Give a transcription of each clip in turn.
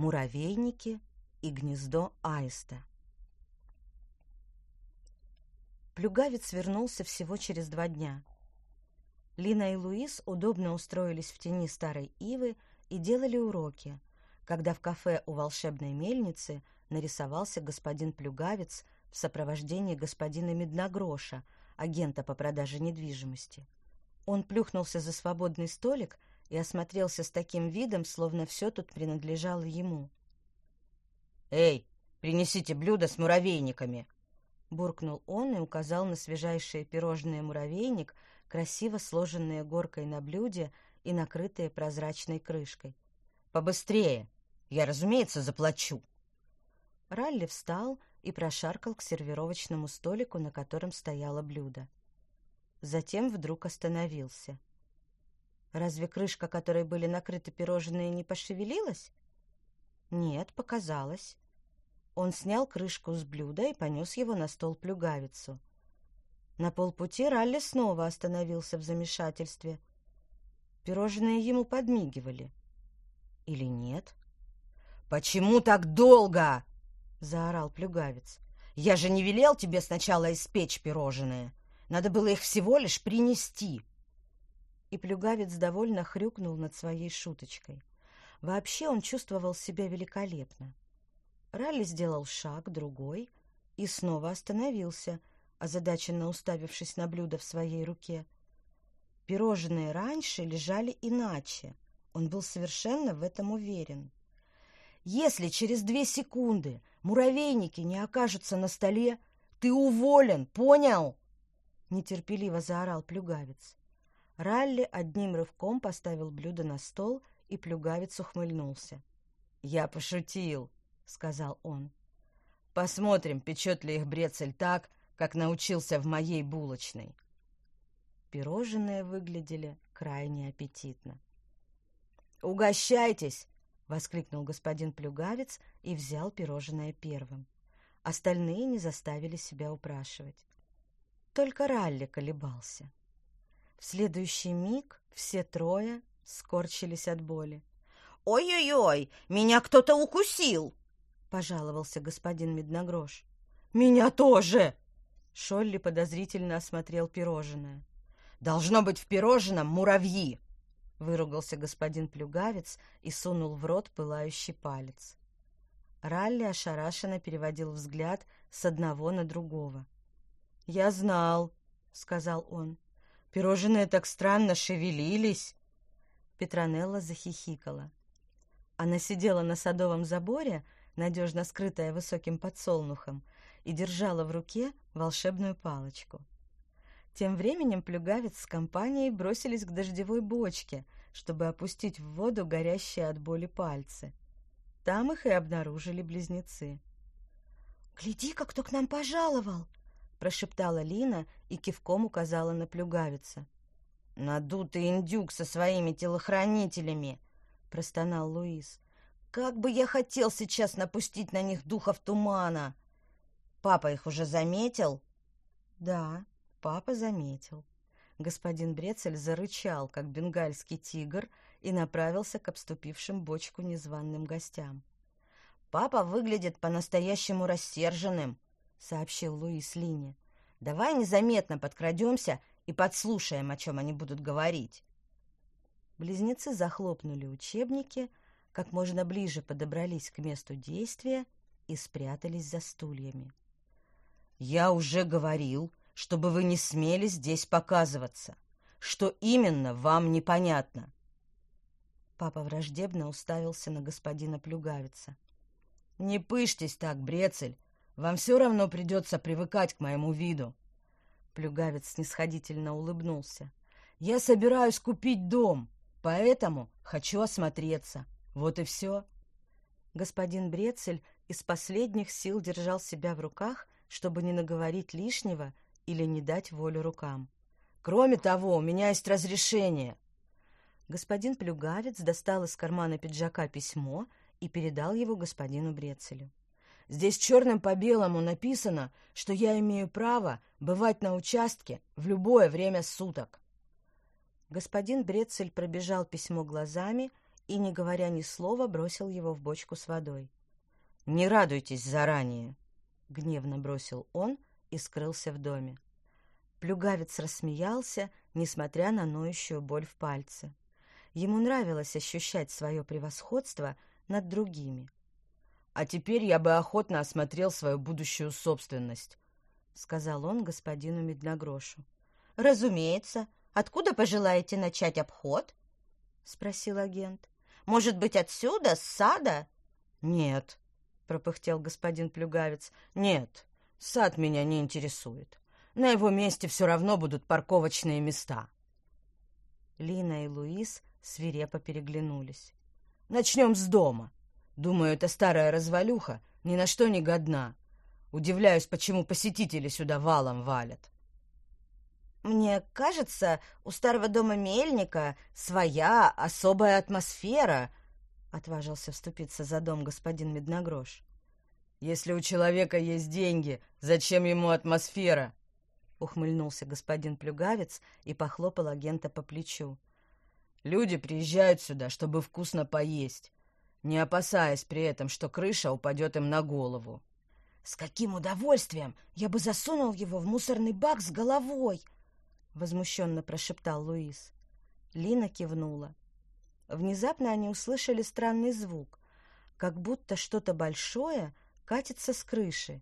муравейники и гнездо аиста. Плюгавец вернулся всего через два дня. Лина и Луис удобно устроились в тени старой ивы и делали уроки, когда в кафе у волшебной мельницы нарисовался господин Плюгавец в сопровождении господина Медногроша, агента по продаже недвижимости. Он плюхнулся за свободный столик и осмотрелся с таким видом, словно все тут принадлежало ему. «Эй, принесите блюдо с муравейниками!» Буркнул он и указал на свежайшее пирожное муравейник, красиво сложенное горкой на блюде и накрытое прозрачной крышкой. «Побыстрее! Я, разумеется, заплачу!» Ралли встал и прошаркал к сервировочному столику, на котором стояло блюдо. Затем вдруг остановился. Разве крышка, которой были накрыты пирожные, не пошевелилась? Нет, показалось. Он снял крышку с блюда и понес его на стол плюгавицу. На полпути Ралли снова остановился в замешательстве. Пирожные ему подмигивали. Или нет? «Почему так долго?» — заорал плюгавец. «Я же не велел тебе сначала испечь пирожные. Надо было их всего лишь принести. И плюгавец довольно хрюкнул над своей шуточкой. Вообще он чувствовал себя великолепно. Ралли сделал шаг, другой, и снова остановился, озадаченно уставившись на блюдо в своей руке. Пирожные раньше лежали иначе. Он был совершенно в этом уверен. «Если через две секунды муравейники не окажутся на столе, ты уволен, понял?» нетерпеливо заорал плюгавец. Ралли одним рывком поставил блюдо на стол, и плюгавец ухмыльнулся. «Я пошутил», — сказал он. «Посмотрим, печет ли их брецель так, как научился в моей булочной». Пирожные выглядели крайне аппетитно. «Угощайтесь!» — воскликнул господин Плюгавец и взял пирожное первым. Остальные не заставили себя упрашивать. Только Ралли колебался. В следующий миг все трое скорчились от боли. «Ой-ой-ой, меня кто-то укусил!» — пожаловался господин Медногрош. «Меня тоже!» Шолли подозрительно осмотрел пирожное. «Должно быть в пирожном муравьи!» — выругался господин Плюгавец и сунул в рот пылающий палец. Ралли ошарашенно переводил взгляд с одного на другого. «Я знал», — сказал он. «Пирожные так странно шевелились». Петронелла захихикала. Она сидела на садовом заборе, надежно скрытая высоким подсолнухом, и держала в руке волшебную палочку. Тем временем плюгавец с компанией бросились к дождевой бочке, чтобы опустить в воду горящие от боли пальцы. Там их и обнаружили близнецы. «Гляди-ка, кто к нам пожаловал!» Прошептала Лина и кивком указала на плюгавица. «Надутый индюк со своими телохранителями!» — простонал Луис. «Как бы я хотел сейчас напустить на них духов тумана!» «Папа их уже заметил?» «Да, папа заметил». Господин Брецель зарычал, как бенгальский тигр, и направился к обступившим бочку незваным гостям. «Папа выглядит по-настоящему рассерженным», — сообщил Луис Лине. «Давай незаметно подкрадемся и подслушаем, о чем они будут говорить». Близнецы захлопнули учебники, как можно ближе подобрались к месту действия и спрятались за стульями. «Я уже говорил, чтобы вы не смели здесь показываться. Что именно, вам непонятно». Папа враждебно уставился на господина Плюгавица. «Не пышьтесь так, Брецель. Вам все равно придется привыкать к моему виду. Плюгавец снисходительно улыбнулся. Я собираюсь купить дом, поэтому хочу осмотреться. Вот и все. Господин Брецель из последних сил держал себя в руках, чтобы не наговорить лишнего или не дать волю рукам. Кроме того, у меня есть разрешение. Господин Плюгавец достал из кармана пиджака письмо и передал его господину Брецелю. Здесь черным по белому написано, что я имею право бывать на участке в любое время суток. Господин Брецель пробежал письмо глазами и, не говоря ни слова, бросил его в бочку с водой. «Не радуйтесь заранее!» — гневно бросил он и скрылся в доме. Плюгавец рассмеялся, несмотря на ноющую боль в пальце. Ему нравилось ощущать свое превосходство над другими. «А теперь я бы охотно осмотрел свою будущую собственность», — сказал он господину Медногрошу. «Разумеется. Откуда пожелаете начать обход?» — спросил агент. «Может быть, отсюда, с сада?» «Нет», — пропыхтел господин Плюгавец. «Нет, сад меня не интересует. На его месте все равно будут парковочные места». Лина и Луис свирепо переглянулись. «Начнем с дома. Думаю, эта старая развалюха ни на что не годна. Удивляюсь, почему посетители сюда валом валят». «Мне кажется, у старого дома Мельника своя особая атмосфера», — отважился вступиться за дом господин Медногрош. «Если у человека есть деньги, зачем ему атмосфера?» — ухмыльнулся господин Плюгавец и похлопал агента по плечу. «Люди приезжают сюда, чтобы вкусно поесть, не опасаясь при этом, что крыша упадет им на голову». «С каким удовольствием я бы засунул его в мусорный бак с головой!» — возмущенно прошептал Луис. Лина кивнула. Внезапно они услышали странный звук, как будто что-то большое катится с крыши.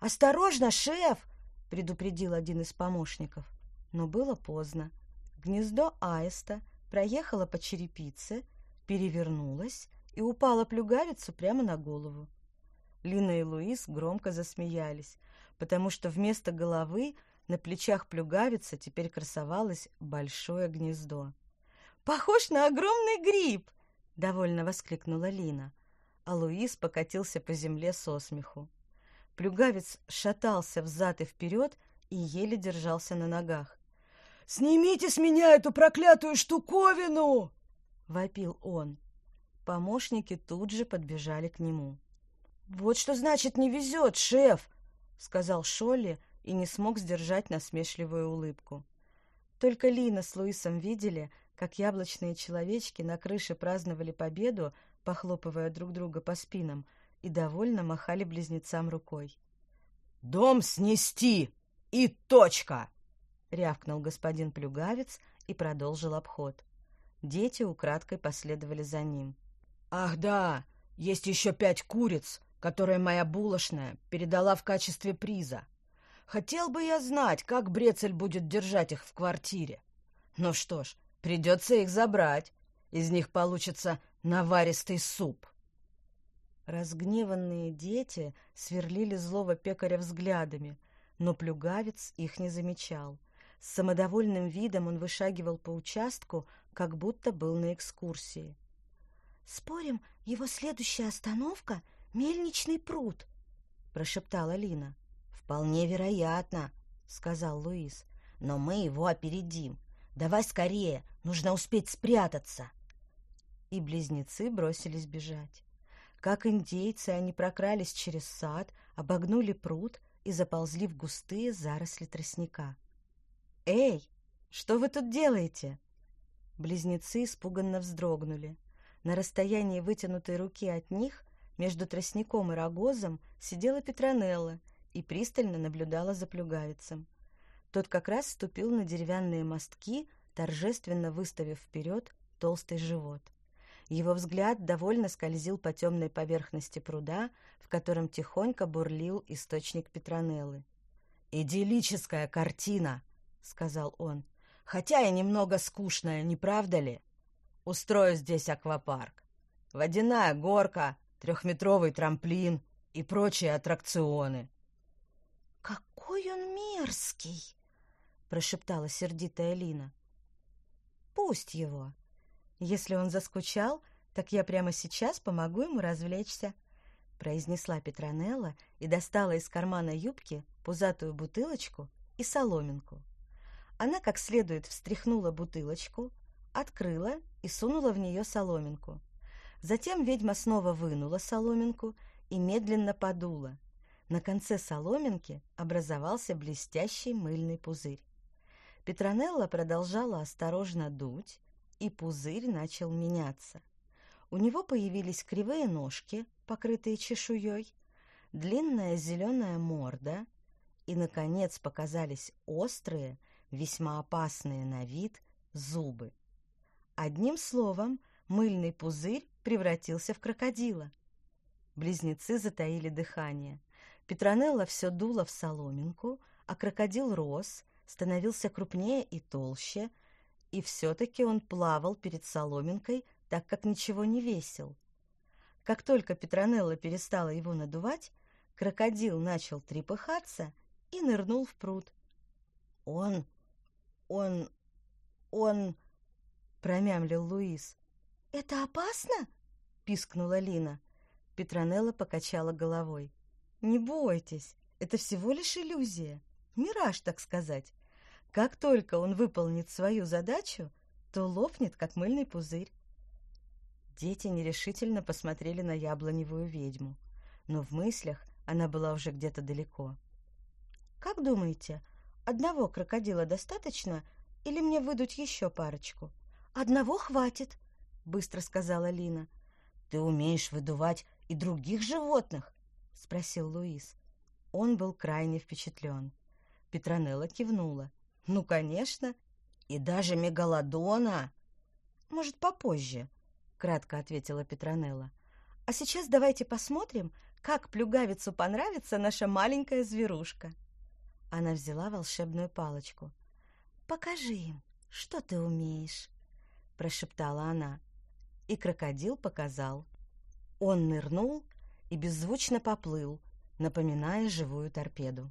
«Осторожно, шеф!» — предупредил один из помощников. Но было поздно. Гнездо аиста проехало по черепице, перевернулось и упало плюгавицу прямо на голову. Лина и Луис громко засмеялись, потому что вместо головы на плечах плюгавицы теперь красовалось большое гнездо. «Похож на огромный гриб!» — довольно воскликнула Лина. А Луис покатился по земле со смеху. Плюгавец шатался взад и вперед и еле держался на ногах. «Снимите с меня эту проклятую штуковину!» — вопил он. Помощники тут же подбежали к нему. «Вот что значит не везет, шеф!» — сказал Шолли, и не смог сдержать насмешливую улыбку. Только Лина с Луисом видели, как яблочные человечки на крыше праздновали победу, похлопывая друг друга по спинам, и довольно махали близнецам рукой. «Дом снести! И точка!» — рявкнул господин Плюгавец и продолжил обход. Дети украдкой последовали за ним. «Ах да, есть еще пять куриц, которые моя булочная передала в качестве приза. Хотел бы я знать, как Брецель будет держать их в квартире. Ну что ж, придется их забрать. Из них получится наваристый суп. Разгневанные дети сверлили злого пекаря взглядами, но плюгавец их не замечал. С самодовольным видом он вышагивал по участку, как будто был на экскурсии. «Спорим, его следующая остановка — мельничный пруд», — прошептала Лина. «Вполне вероятно», — сказал Луис. «Но мы его опередим. Давай скорее, нужно успеть спрятаться». И близнецы бросились бежать. Как индейцы, они прокрались через сад, обогнули пруд и заползли в густые заросли тростника. «Эй, что вы тут делаете?» Близнецы испуганно вздрогнули. На расстоянии вытянутой руки от них, между тростником и рогозом, сидела Петронелла и пристально наблюдала за плюгавицем. Тот как раз ступил на деревянные мостки, торжественно выставив вперед толстый живот. Его взгляд довольно скользил по темной поверхности пруда, в котором тихонько бурлил источник Петронеллы. «Идиллическая картина!» — сказал он. «Хотя и немного скучная, не правда ли? Устрою здесь аквапарк. Водяная горка, трехметровый трамплин и прочие аттракционы. «Какой он мерзкий!» — прошептала сердитая Лина. «Пусть его. Если он заскучал, так я прямо сейчас помогу ему развлечься», — произнесла Петронелла и достала из кармана юбки пузатую бутылочку и соломинку. Она как следует встряхнула бутылочку, открыла и сунула в нее соломинку. Затем ведьма снова вынула соломинку и медленно подула, на конце соломинки образовался блестящий мыльный пузырь. Петронелла продолжала осторожно дуть, и пузырь начал меняться. У него появились кривые ножки, покрытые чешуей, длинная зеленая морда, и, наконец, показались острые, весьма опасные на вид зубы. Одним словом, мыльный пузырь превратился в крокодила. Близнецы затаили дыхание. Петронелла все дула в соломинку, а крокодил рос, становился крупнее и толще, и все-таки он плавал перед соломинкой, так как ничего не весил. Как только Петронелла перестала его надувать, крокодил начал трепыхаться и нырнул в пруд. «Он... он... он...» — промямлил Луис. «Это опасно?» — пискнула Лина. Петронелла покачала головой. «Не бойтесь, это всего лишь иллюзия. Мираж, так сказать. Как только он выполнит свою задачу, то лопнет, как мыльный пузырь. Дети нерешительно посмотрели на яблоневую ведьму, но в мыслях она была уже где-то далеко. «Как думаете, одного крокодила достаточно или мне выдуть еще парочку?» «Одного хватит», — быстро сказала Лина. «Ты умеешь выдувать и других животных?» — спросил Луис. Он был крайне впечатлен. Петронелла кивнула. «Ну, конечно. И даже мегалодона?» «Может, попозже», — кратко ответила Петронелла. «А сейчас давайте посмотрим, как плюгавицу понравится наша маленькая зверушка». Она взяла волшебную палочку. «Покажи им, что ты умеешь», — прошептала она. И крокодил показал. Он нырнул и беззвучно поплыл, напоминая живую торпеду.